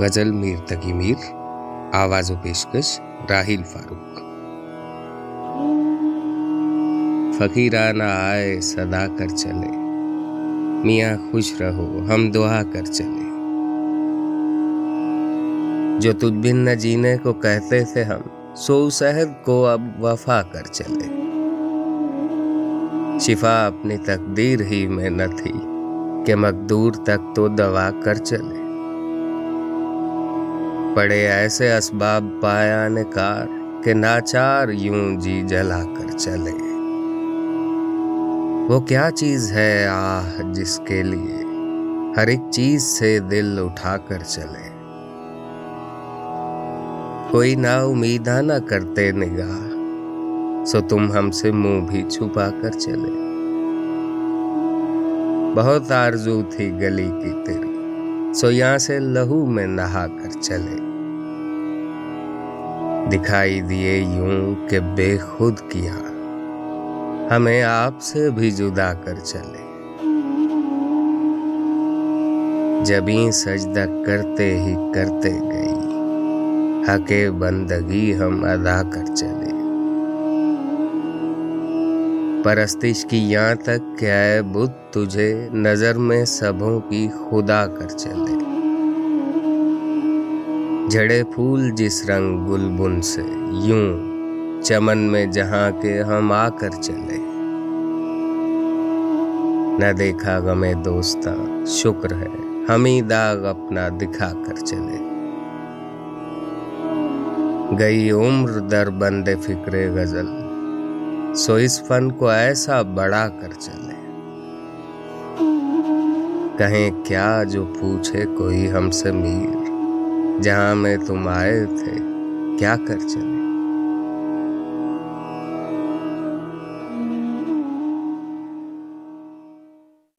غزل میر تقی میر آواز و پیشکش راہیل فاروق۔ فقیرانہ آئے، صدا کر چلے۔ میاں خوش رہو، ہم دعا کر چلے۔ جو تجھ بن نہ جینے کو کہتے تھے ہم، سو عہد کو اب وفا کر چلے۔ شفا اپنی تقدیر ہی میں نہ تھی، کہ مقدور تک تو دوا کر چلے۔ پڑے ایسے اسباب پایا نکار کہ ناچار یوں جی جلا کر چلے۔ وہ کیا چیز ہے آہ جس کے لیے ہر ایک چیز سے دل اٹھا کر چلے۔ کوئی نا امیدہ نہ کرتے نگاہ، سو تم ہم سے منہ بھی چھپا کر چلے۔ بہت آرزو تھی گلی کی تیری۔ سو یہاں سے لہو میں نہا کر چلے۔ دکھائی دیے یوں کہ بے خود کیا۔ ہمیں آپ سے بھی جدا کر چلے۔ جبیں سجدہ کرتے ہی کرتے گئی حق بندگی ہم ادا کر چلے۔ پرستش کی یہاں تک کہ اے بدھ تجھے نظر میں سبوں کی خدا کر چلے جھڑے پھول جس رنگ گلبن سے یوں چمن میں جہاں کے ہم آ کر چلے نہ دیکھا غمے دوستا شکر ہے، ہم ہی داغ اپنا دکھا کر چلے گئی عمر در بند فکر غزل سو اس فن کو ایسا بڑا کر چلے۔ کہیں کیا جو پوچھے کوئی ہم سے میر۔ جہاں میں تم آئے تھے، کیا کر چلے؟